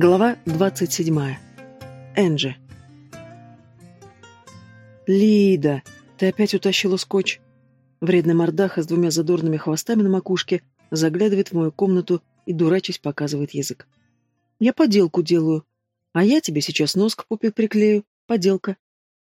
Глава 27. Энджи. «Лида, ты опять утащила скотч?» Вредная мордаха с двумя задорными хвостами на макушке заглядывает в мою комнату и, дурачись, показывает язык. «Я поделку делаю. А я тебе сейчас нос к попе приклею. Поделка».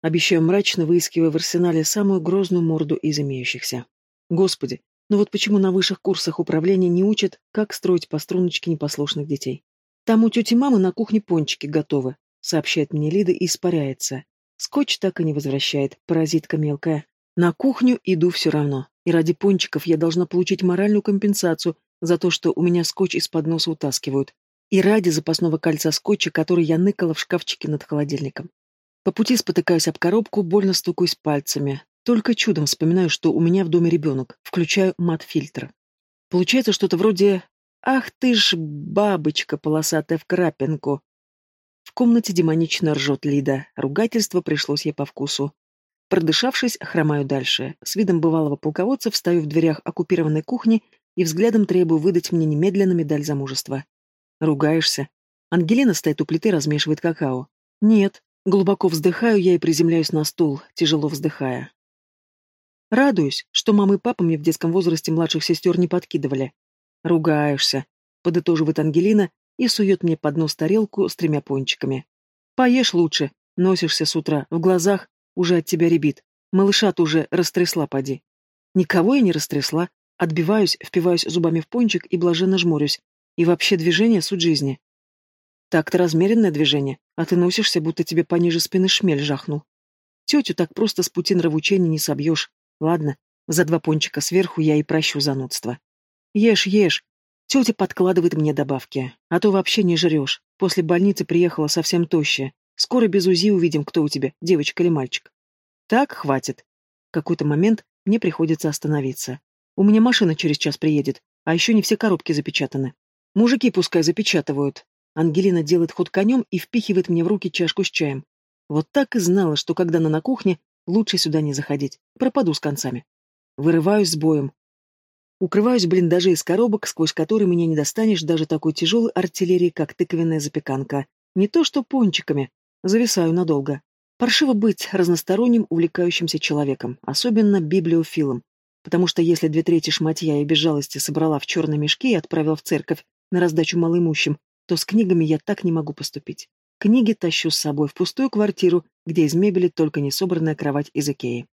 Обещаю мрачно, выискивая в арсенале самую грозную морду из имеющихся. Господи, ну вот почему на высших курсах управления не учат, как строить по струночке непослушных детей? Там у тети мамы на кухне пончики готовы, сообщает мне Лида и испаряется. Скотч так и не возвращает, паразитка мелкая. На кухню иду все равно. И ради пончиков я должна получить моральную компенсацию за то, что у меня скотч из-под носа утаскивают. И ради запасного кольца скотча, который я ныкала в шкафчике над холодильником. По пути спотыкаюсь об коробку, больно стукаюсь пальцами. Только чудом вспоминаю, что у меня в доме ребенок. Включаю мат-фильтр. Получается что-то вроде «Ах ты ж, бабочка полосатая в крапинку!» В комнате демонично ржет Лида. Ругательство пришлось ей по вкусу. Продышавшись, хромаю дальше. С видом бывалого полководца встаю в дверях оккупированной кухни и взглядом требую выдать мне немедленно медаль за мужество. Ругаешься? Ангелина стоит у плиты, размешивает какао. Нет. Глубоко вздыхаю я и приземляюсь на стул, тяжело вздыхая. Радуюсь, что мама и папа мне в детском возрасте младших сестер не подкидывали. Ругаешься, подытоживает Ангелина и сует мне под нос тарелку с тремя пончиками. Поешь лучше, носишься с утра, в глазах уже от тебя ребит. Малыша-то уже растрясла, поди. Никого я не растрясла, отбиваюсь, впиваюсь зубами в пончик и блаженно жмурюсь. И вообще движение — суть жизни. Так-то размеренное движение, а ты носишься, будто тебе пониже спины шмель жахнул. Тетю так просто с пути нравоучения не собьешь. Ладно, за два пончика сверху я и прощу занудство. Ешь, ешь. Тетя подкладывает мне добавки. А то вообще не жрешь. После больницы приехала совсем тощая. Скоро без УЗИ увидим, кто у тебя, девочка или мальчик. Так, хватит. В какой-то момент мне приходится остановиться. У меня машина через час приедет, а еще не все коробки запечатаны. Мужики пускай запечатывают. Ангелина делает ход конем и впихивает мне в руки чашку с чаем. Вот так и знала, что когда она на кухне, лучше сюда не заходить. Пропаду с концами. Вырываюсь с боем. Укрываюсь в блиндаже из коробок, сквозь которые меня не достанешь даже такой тяжелой артиллерии, как тыквенная запеканка. Не то что пончиками. Зависаю надолго. Паршиво быть разносторонним, увлекающимся человеком, особенно библиофилом. Потому что если две трети шматья и без жалости собрала в черные мешки и отправила в церковь на раздачу малоимущим, то с книгами я так не могу поступить. Книги тащу с собой в пустую квартиру, где из мебели только не собранная кровать из Икеи.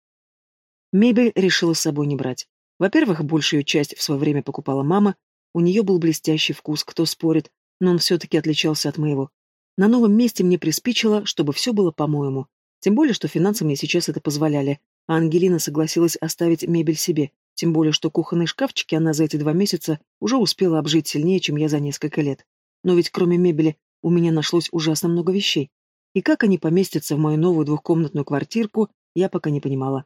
Мебель решила с собой не брать. Во-первых, большую часть в свое время покупала мама, у нее был блестящий вкус, кто спорит, но он все-таки отличался от моего. На новом месте мне приспичило, чтобы все было по-моему. Тем более, что финансы мне сейчас это позволяли, а Ангелина согласилась оставить мебель себе, тем более, что кухонные шкафчики она за эти два месяца уже успела обжить сильнее, чем я за несколько лет. Но ведь кроме мебели у меня нашлось ужасно много вещей. И как они поместятся в мою новую двухкомнатную квартирку, я пока не понимала.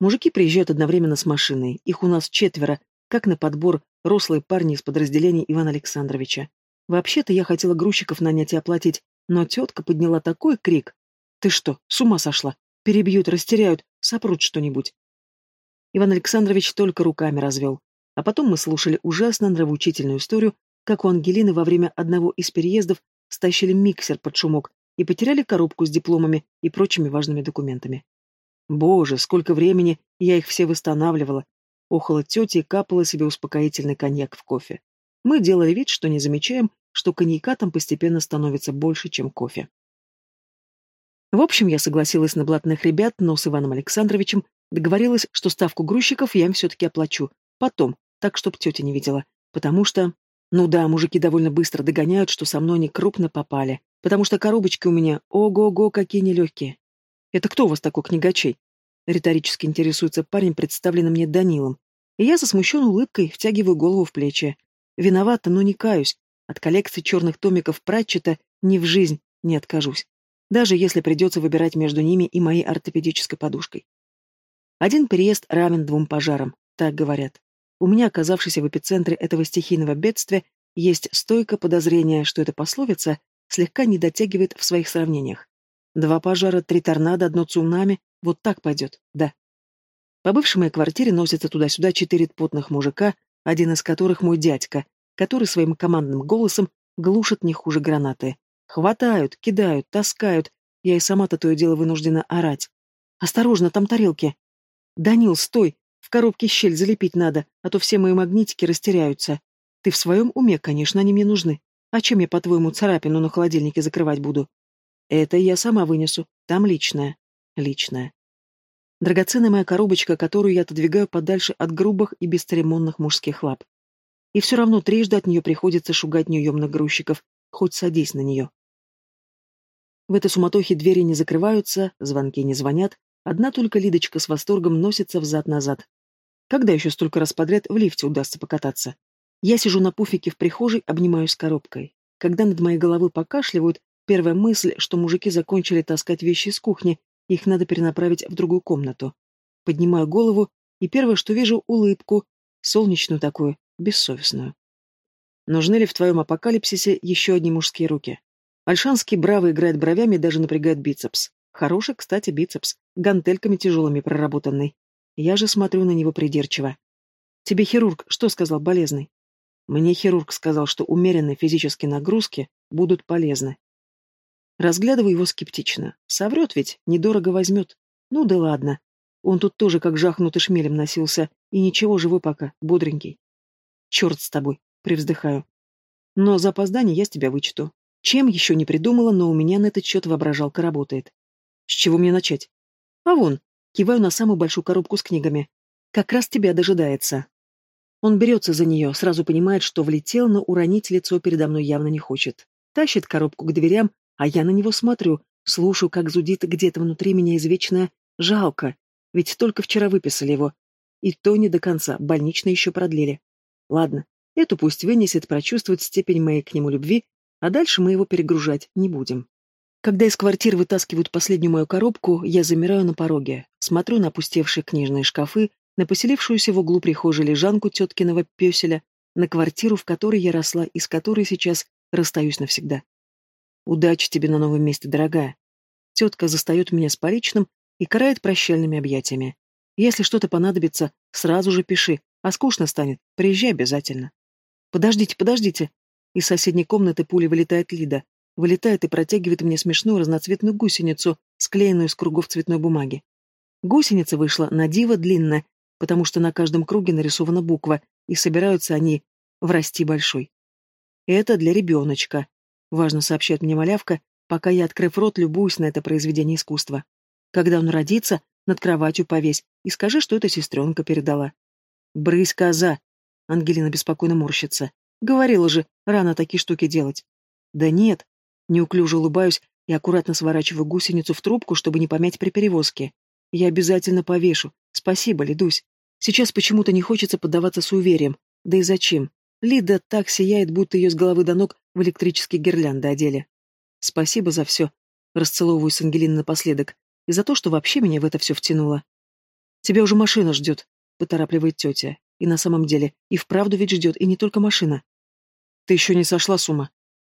Мужики приезжают одновременно с машиной. Их у нас четверо, как на подбор рослые парни из подразделения Ивана Александровича. Вообще-то я хотела грузчиков нанять и оплатить, но тетка подняла такой крик. «Ты что, с ума сошла? Перебьют, растеряют, сопрут что-нибудь». Иван Александрович только руками развел. А потом мы слушали ужасно нравоучительную историю, как у Ангелины во время одного из переездов стащили миксер под шумок и потеряли коробку с дипломами и прочими важными документами. Боже, сколько времени я их все восстанавливала. Охала тетя и капала себе успокоительный коньяк в кофе. Мы делали вид, что не замечаем, что коньяка там постепенно становится больше, чем кофе. В общем, я согласилась на блатных ребят, но с Иваном Александровичем договорилась, что ставку грузчиков я им все-таки оплачу. Потом, так, чтоб тетя не видела. Потому что... Ну да, мужики довольно быстро догоняют, что со мной они крупно попали. Потому что коробочки у меня, ого-го, какие нелегкие. «Это кто у вас такой книгачей?» Риторически интересуется парень, представленный мне Данилом. И я со смущенной улыбкой втягиваю голову в плечи. Виновата, но не каюсь. От коллекции черных томиков Пратчета ни в жизнь не откажусь. Даже если придется выбирать между ними и моей ортопедической подушкой. Один переезд равен двум пожарам, так говорят. У меня, оказавшийся в эпицентре этого стихийного бедствия, есть стойкое подозрение, что эта пословица слегка не дотягивает в своих сравнениях. Два пожара, три торнадо, одно цунами. Вот так пойдет, да. По бывшей моей квартире носятся туда-сюда четыре потных мужика, один из которых мой дядька, который своим командным голосом глушит не хуже гранаты. Хватают, кидают, таскают. Я и сама-то то и дело вынуждена орать. «Осторожно, там тарелки!» «Данил, стой! В коробке щель залепить надо, а то все мои магнитики растеряются. Ты в своем уме, конечно, они мне нужны. А чем я, по-твоему, царапину на холодильнике закрывать буду? Это я сама вынесу. Там личное. Личное. Драгоценная моя коробочка, которую я отодвигаю подальше от грубых и бесцеремонных мужских лап. И все равно трижды от нее приходится шугать неуемных грузчиков, хоть садись на нее. В этой суматохе двери не закрываются, звонки не звонят, одна только Лидочка с восторгом носится взад-назад. Когда еще столько раз подряд в лифте удастся покататься? Я сижу на пуфике в прихожей, обнимаюсь коробкой. Когда над моей головой покашливают, первая мысль, что мужики закончили таскать вещи из кухни, их надо перенаправить в другую комнату. Поднимаю голову, и первое, что вижу, улыбку, солнечную такую, бессовестную. Нужны ли в твоем апокалипсисе еще одни мужские руки? Альшанский браво играет бровями и даже напрягает бицепс. Хороший, кстати, бицепс, гантельками тяжелыми проработанный. Я же смотрю на него придирчиво. Тебе хирург что сказал, болезный? Мне хирург сказал, что умеренные физические нагрузки будут полезны. Разглядываю его скептично. Соврет ведь, недорого возьмет. Ну да ладно. Он тут тоже как жахнутый шмелем носился, и ничего, живой пока, бодренький. Черт с тобой, привздыхаю. Но за опоздание я с тебя вычту. Чем еще не придумала, но у меня на этот счет воображалка работает. С чего мне начать? А вон, киваю на самую большую коробку с книгами. Как раз тебя дожидается. Он берется за нее, сразу понимает, что влетел, но уронить лицо передо мной явно не хочет. Тащит коробку к дверям, а я на него смотрю, слушаю, как зудит где-то внутри меня извечное «жалко», ведь только вчера выписали его. И то не до конца, больнично еще продлили. Ладно, эту пусть вынесет, прочувствует степень моей к нему любви, а дальше мы его перегружать не будем. Когда из квартиры вытаскивают последнюю мою коробку, я замираю на пороге, смотрю на опустевшие книжные шкафы, на поселившуюся в углу прихожей лежанку теткиного песеля, на квартиру, в которой я росла и с которой сейчас расстаюсь навсегда. Удачи тебе на новом месте, дорогая. Тетка застает меня с поличным и карает прощальными объятиями. Если что-то понадобится, сразу же пиши, а скучно станет, приезжай обязательно. Подождите, подождите. Из соседней комнаты пули вылетает Лида. Вылетает и протягивает мне смешную разноцветную гусеницу, склеенную из кругов цветной бумаги. Гусеница вышла на диво длинная, потому что на каждом круге нарисована буква, и собираются они в большой. Это для ребеночка, важно сообщает мне малявка, пока я, открыв рот, любуюсь на это произведение искусства. Когда он родится, над кроватью повесь и скажи, что это сестренка передала. Брысь, коза! Ангелина беспокойно морщится. Говорила же, рано такие штуки делать. Да нет. Неуклюже улыбаюсь и аккуратно сворачиваю гусеницу в трубку, чтобы не помять при перевозке. Я обязательно повешу. Спасибо, Лидусь. Сейчас почему-то не хочется поддаваться суевериям. Да и зачем? Лида так сияет, будто ее с головы до ног в электрические гирлянды одели. Спасибо за все. Расцеловываюсь с Ангелиной напоследок. И за то, что вообще меня в это все втянуло. Тебя уже машина ждет, поторапливает тетя. И на самом деле, и вправду ведь ждет, и не только машина. Ты еще не сошла с ума.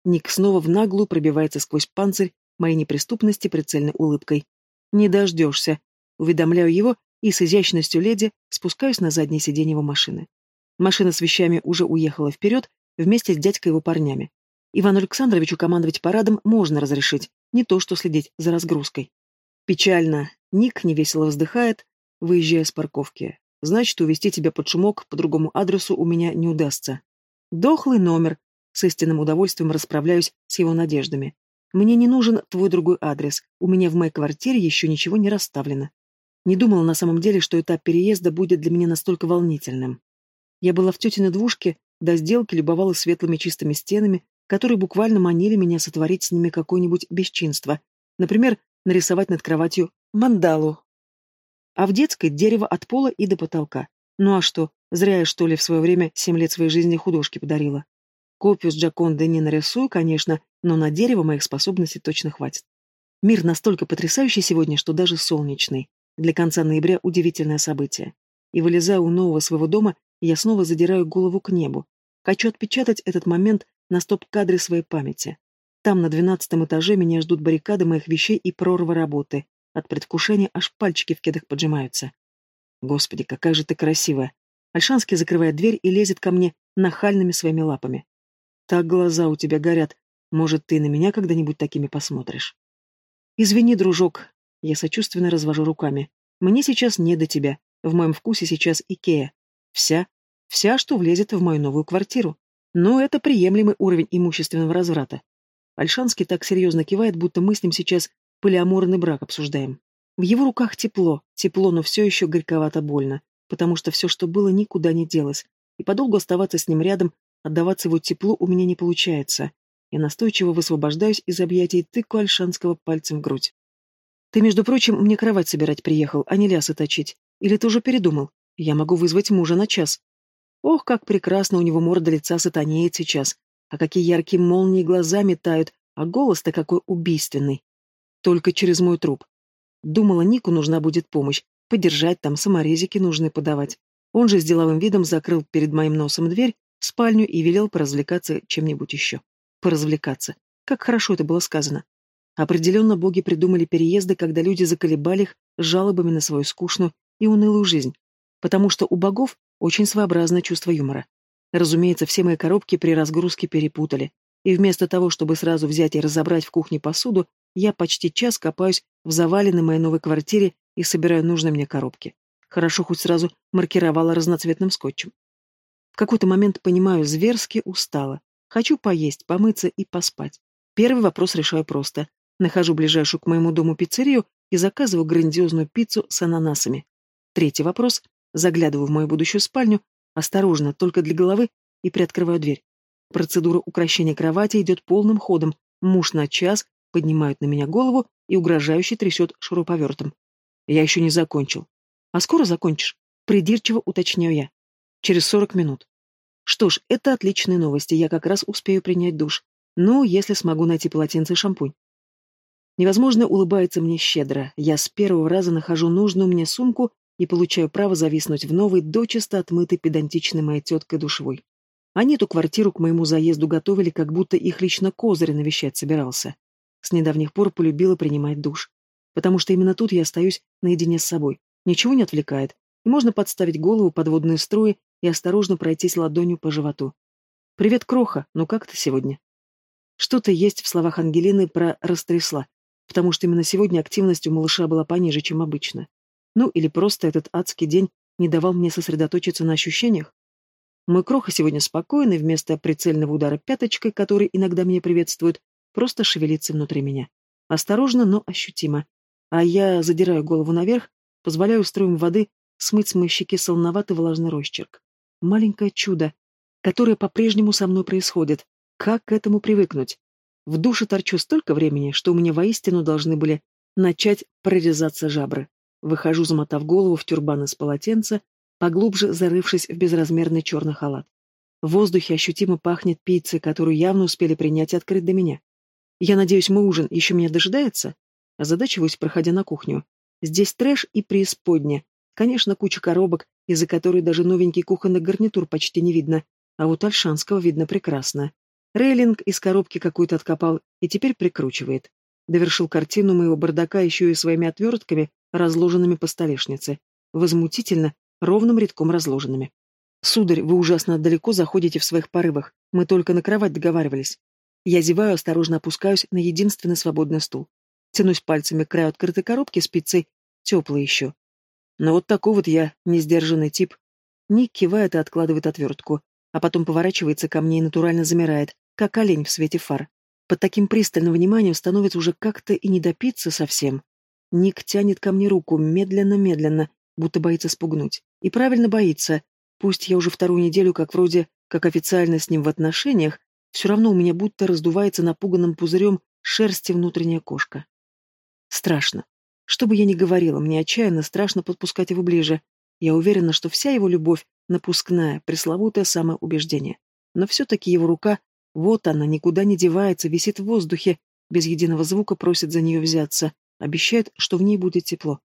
Ник снова в наглую пробивается сквозь панцирь моей неприступности прицельной улыбкой. Не дождешься, Уведомляю его и с изящностью леди спускаюсь на заднее сиденье его машины. Машина с вещами уже уехала вперед вместе с дядькой его парнями. Ивану Александровичу командовать парадом можно разрешить, не то что следить за разгрузкой. Печально. Ник невесело вздыхает, выезжая с парковки. Значит, увезти тебя под шумок по другому адресу у меня не удастся. Дохлый номер. С истинным удовольствием расправляюсь с его надеждами. Мне не нужен твой другой адрес. У меня в моей квартире еще ничего не расставлено. Не думала на самом деле, что этап переезда будет для меня настолько волнительным. Я была в тетиной двушке, до сделки любовалась светлыми чистыми стенами, которые буквально манили меня сотворить с ними какое-нибудь бесчинство. Например, нарисовать над кроватью мандалу. А в детской дерево от пола и до потолка. Ну а что, зря я, что ли, в свое время семь лет своей жизни художки подарила. Копию с Джаконды не нарисую, конечно, но на дерево моих способностей точно хватит. Мир настолько потрясающий сегодня, что даже солнечный. Для конца ноября удивительное событие. И вылезая у нового своего дома, я снова задираю голову к небу. Хочу отпечатать этот момент на стоп-кадре своей памяти. Там, на двенадцатом этаже, меня ждут баррикады моих вещей и прорва работы. От предвкушения аж пальчики в кедах поджимаются. Господи, какая же ты красивая. Альшанский закрывает дверь и лезет ко мне нахальными своими лапами. Так глаза у тебя горят. Может, ты на меня когда-нибудь такими посмотришь? Извини, дружок. Я сочувственно развожу руками. Мне сейчас не до тебя. В моем вкусе сейчас Икея. Вся. Вся, что влезет в мою новую квартиру. Но это приемлемый уровень имущественного разврата. Альшанский так серьезно кивает, будто мы с ним сейчас полиаморный брак обсуждаем. В его руках тепло, тепло, но все еще горьковато больно, потому что все, что было, никуда не делось, и подолгу оставаться с ним рядом, отдаваться его теплу у меня не получается. Я настойчиво высвобождаюсь из объятий тыку Альшанского пальцем в грудь. «Ты, между прочим, мне кровать собирать приехал, а не лясы точить. Или ты уже передумал? Я могу вызвать мужа на час». Ох, как прекрасно у него морда лица сатанеет сейчас, а какие яркие молнии глаза метают, а голос-то какой убийственный. Только через мой труп. Думала, Нику нужна будет помощь, подержать там, саморезики нужны подавать. Он же с деловым видом закрыл перед моим носом дверь в спальню и велел поразвлекаться чем-нибудь еще. Поразвлекаться. Как хорошо это было сказано. Определенно боги придумали переезды, когда люди заколебали их жалобами на свою скучную и унылую жизнь. Потому что у богов очень своеобразное чувство юмора. Разумеется, все мои коробки при разгрузке перепутали. И вместо того, чтобы сразу взять и разобрать в кухне посуду, я почти час копаюсь в заваленной моей новой квартире и собираю нужные мне коробки. Хорошо хоть сразу маркировала разноцветным скотчем. В какой-то момент понимаю, зверски устала. Хочу поесть, помыться и поспать. Первый вопрос решаю просто. Нахожу ближайшую к моему дому пиццерию и заказываю грандиозную пиццу с ананасами. Третий вопрос. Заглядываю в мою будущую спальню, осторожно, только для головы, и приоткрываю дверь. Процедура украшения кровати идет полным ходом. Муж на час поднимает на меня голову и угрожающе трясет шуруповертом. Я еще не закончил. А скоро закончишь? Придирчиво уточняю я. Через сорок минут. Что ж, это отличные новости, я как раз успею принять душ. Ну, если смогу найти полотенце и шампунь. Невозможно улыбается мне щедро. Я с первого раза нахожу нужную мне сумку и получаю право зависнуть в новой, дочисто отмытой педантичной моей теткой душевой. Они эту квартиру к моему заезду готовили, как будто их лично Козырь навещать собирался. С недавних пор полюбила принимать душ. Потому что именно тут я остаюсь наедине с собой. Ничего не отвлекает, и можно подставить голову под водные струи и осторожно пройтись ладонью по животу. «Привет, Кроха, ну как ты сегодня?» Что-то есть в словах Ангелины про «растрясла», потому что именно сегодня активность у малыша была пониже, чем обычно. Ну, или просто этот адский день не давал мне сосредоточиться на ощущениях. Мой Кроха сегодня спокойный, вместо прицельного удара пяточкой, который иногда меня приветствует, просто шевелится внутри меня. Осторожно, но ощутимо. А я задираю голову наверх, позволяю струям воды смыть с моей щеки солоноватый влажный росчерк. Маленькое чудо, которое по-прежнему со мной происходит. Как к этому привыкнуть? В душе торчу столько времени, что у меня воистину должны были начать прорезаться жабры. Выхожу, замотав голову в тюрбан из полотенца, поглубже зарывшись в безразмерный черный халат. В воздухе ощутимо пахнет пиццей, которую явно успели принять и открыть до меня. Я надеюсь, мой ужин еще меня дожидается? Озадачиваюсь, проходя на кухню. Здесь трэш и преисподня. Конечно, куча коробок, из-за которой даже новенький кухонный гарнитур почти не видно, а вот Альшанского видно прекрасно. Рейлинг из коробки какую-то откопал и теперь прикручивает. Довершил картину моего бардака еще и своими отвертками, разложенными по столешнице. Возмутительно, ровным рядком разложенными. «Сударь, вы ужасно далеко заходите в своих порывах. Мы только на кровать договаривались. Я зеваю, осторожно опускаюсь на единственный свободный стул. Тянусь пальцами к краю открытой коробки с пиццей, теплой еще. Но вот такой вот я, несдержанный тип. Ник кивает и откладывает отвертку, а потом поворачивается ко мне и натурально замирает, как олень в свете фар. Под таким пристальным вниманием становится уже как-то и не до пиццы совсем. Ник тянет ко мне руку, медленно-медленно, будто боится спугнуть. И правильно боится. Пусть я уже вторую неделю как вроде, как официально с ним в отношениях, все равно у меня будто раздувается напуганным пузырем шерсти внутренняя кошка. Страшно. Что бы я ни говорила, мне отчаянно страшно подпускать его ближе. Я уверена, что вся его любовь напускная, пресловутое самоубеждение. Но все-таки его рука, вот она, никуда не девается, висит в воздухе, без единого звука просит за нее взяться, обещает, что в ней будет тепло.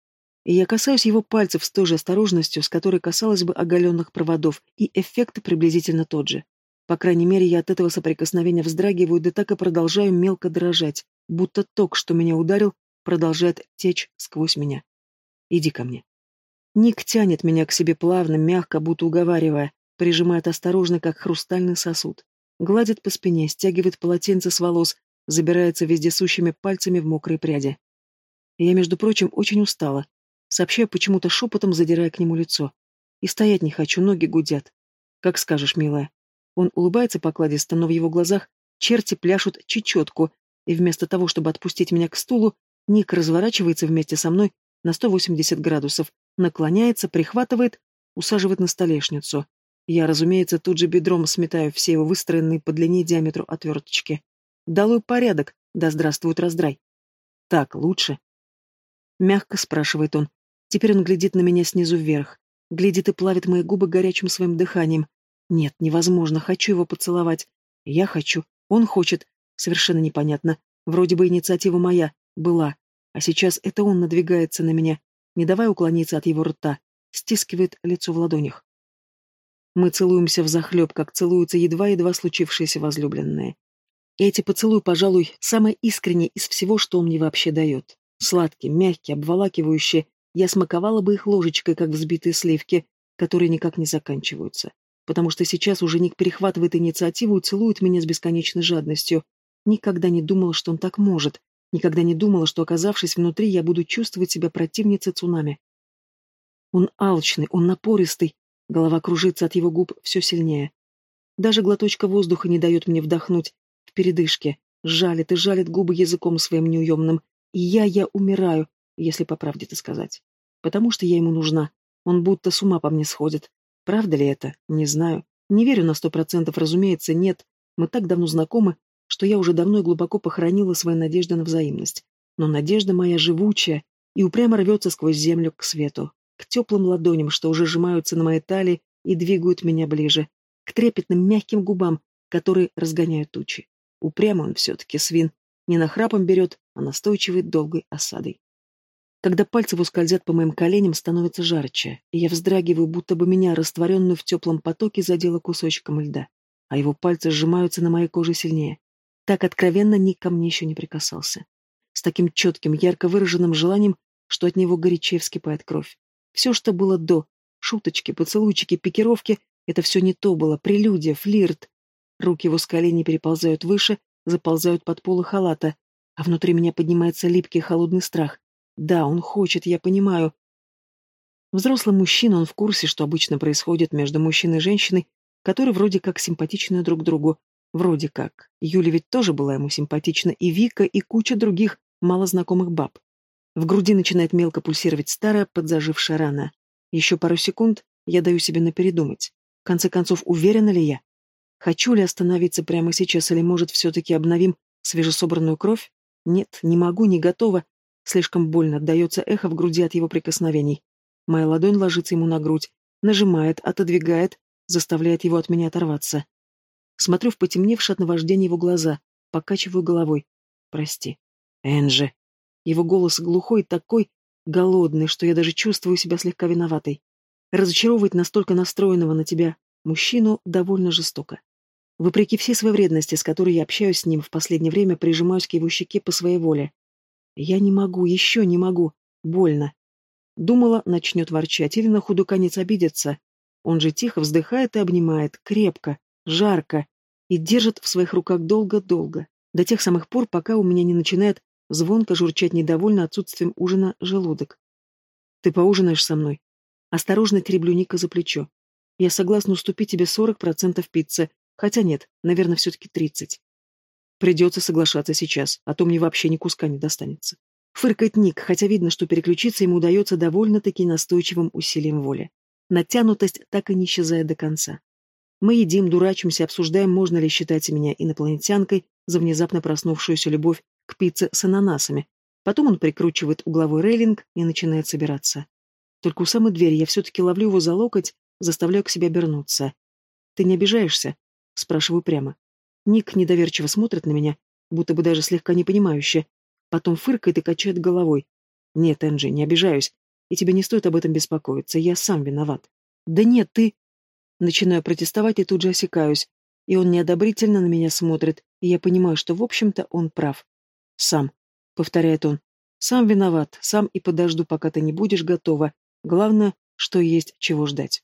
И я касаюсь его пальцев с той же осторожностью, с которой касалась бы оголенных проводов, и эффект приблизительно тот же. По крайней мере, я от этого соприкосновения вздрагиваю, да так и продолжаю мелко дрожать, будто ток, что меня ударил, продолжает течь сквозь меня. Иди ко мне. Ник тянет меня к себе плавно, мягко, будто уговаривая, прижимает осторожно, как хрустальный сосуд. гладит по спине, стягивает полотенце с волос, забирается вездесущими пальцами в мокрые пряди. Я, между прочим, очень устала. Сообщаю почему-то шепотом, задирая к нему лицо. И стоять не хочу, ноги гудят. Как скажешь, милая. Он улыбается покладисто, но в его глазах черти пляшут чечетку, и вместо того, чтобы отпустить меня к стулу, Ник разворачивается вместе со мной на 180 градусов, наклоняется, прихватывает, усаживает на столешницу. Я, разумеется, тут же бедром сметаю все его выстроенные по длине и диаметру отверточки. Долой порядок, да здравствует раздрай. Так, лучше. Мягко спрашивает он. Теперь он глядит на меня снизу вверх. Глядит и плавит мои губы горячим своим дыханием. Нет, невозможно, хочу его поцеловать. Я хочу, он хочет. Совершенно непонятно. Вроде бы инициатива моя была. А сейчас это он надвигается на меня, не давая уклониться от его рта, стискивает лицо в ладонях. Мы целуемся взахлеб, как целуются едва-едва случившиеся возлюбленные. И эти поцелуи, пожалуй, самые искренние из всего, что он мне вообще дает. Сладкие, мягкие, обволакивающие, я смаковала бы их ложечкой, как взбитые сливки, которые никак не заканчиваются. Потому что сейчас уже Ник перехватывает инициативу и целует меня с бесконечной жадностью. Никогда не думала, что он так может. Никогда не думала, что, оказавшись внутри, я буду чувствовать себя противницей цунами. Он алчный, он напористый. Голова кружится от его губ все сильнее. Даже глоточка воздуха не дает мне вдохнуть. В передышке. Жалит и жалит губы языком своим неуемным. И я, я умираю, если по правде это сказать. Потому что я ему нужна. Он будто с ума по мне сходит. Правда ли это? Не знаю. Не верю на сто процентов, разумеется, нет. Мы так давно знакомы, что я уже давно и глубоко похоронила свои надежды на взаимность. Но надежда моя живучая и упрямо рвется сквозь землю к свету, к теплым ладоням, что уже сжимаются на моей талии и двигают меня ближе, к трепетным мягким губам, которые разгоняют тучи. Упрямо он все-таки свин, не нахрапом берет, а настойчивой долгой осадой. Когда пальцы его скользят по моим коленям, становится жарче, и я вздрагиваю, будто бы меня, растворенную в теплом потоке, задело кусочком льда, а его пальцы сжимаются на моей коже сильнее. Так откровенно Ник ко мне еще не прикасался. С таким четким, ярко выраженным желанием, что от него горячее вскипает кровь. Все, что было до, шуточки, поцелуйчики, пикировки, это все не то было, прелюдия, флирт. Руки его с коленей переползают выше, заползают под полы халата, а внутри меня поднимается липкий холодный страх. Да, он хочет, я понимаю. Взрослый мужчина, он в курсе, что обычно происходит между мужчиной и женщиной, которые вроде как симпатичны друг другу. Вроде как. Юля ведь тоже была ему симпатична, и Вика, и куча других малознакомых баб. В груди начинает мелко пульсировать старая, подзажившая рана. Еще пару секунд я даю себе напередумать. В конце концов, уверена ли я? Хочу ли остановиться прямо сейчас, или, может, все-таки обновим свежесобранную кровь? Нет, не могу, не готова. Слишком больно отдается эхо в груди от его прикосновений. Моя ладонь ложится ему на грудь, нажимает, отодвигает, заставляет его от меня оторваться. Смотрю в потемневшие от наваждения его глаза, покачиваю головой. Прости. Энджи. Его голос глухой, такой голодный, что я даже чувствую себя слегка виноватой. Разочаровывать настолько настроенного на тебя мужчину довольно жестоко. Вопреки всей своей вредности, с которой я общаюсь с ним в последнее время, прижимаюсь к его щеке по своей воле. Я не могу, еще не могу. Больно. Думала, начнет ворчать или на худой конец обидеться. Он же тихо вздыхает и обнимает, крепко, жарко, и держит в своих руках долго-долго, до тех самых пор, пока у меня не начинает звонко журчать недовольно отсутствием ужина желудок. «Ты поужинаешь со мной?» Осторожно тереблю Ника за плечо. «Я согласна уступить тебе сорок процентов пиццы, Хотя нет, наверное, все-таки тридцать. Придется соглашаться сейчас, а то мне вообще ни куска не достанется. Фыркает Ник, хотя видно, что переключиться ему удается довольно-таки настойчивым усилием воли. Натянутость так и не исчезает до конца. Мы едим, дурачимся, обсуждаем, можно ли считать меня инопланетянкой за внезапно проснувшуюся любовь к пицце с ананасами. Потом он прикручивает угловой рейлинг и начинает собираться. Только у самой двери я все-таки ловлю его за локоть, заставляю к себе обернуться. «Ты не обижаешься?» Спрашиваю прямо. Ник недоверчиво смотрит на меня, будто бы даже слегка непонимающе. Потом фыркает и качает головой. Нет, Энджи, не обижаюсь. И тебе не стоит об этом беспокоиться, я сам виноват. Да нет, ты... Начинаю протестовать и тут же осекаюсь. И он неодобрительно на меня смотрит, и я понимаю, что, в общем-то, он прав. Сам, повторяет он. Сам виноват, сам и подожду, пока ты не будешь готова. Главное, что есть чего ждать.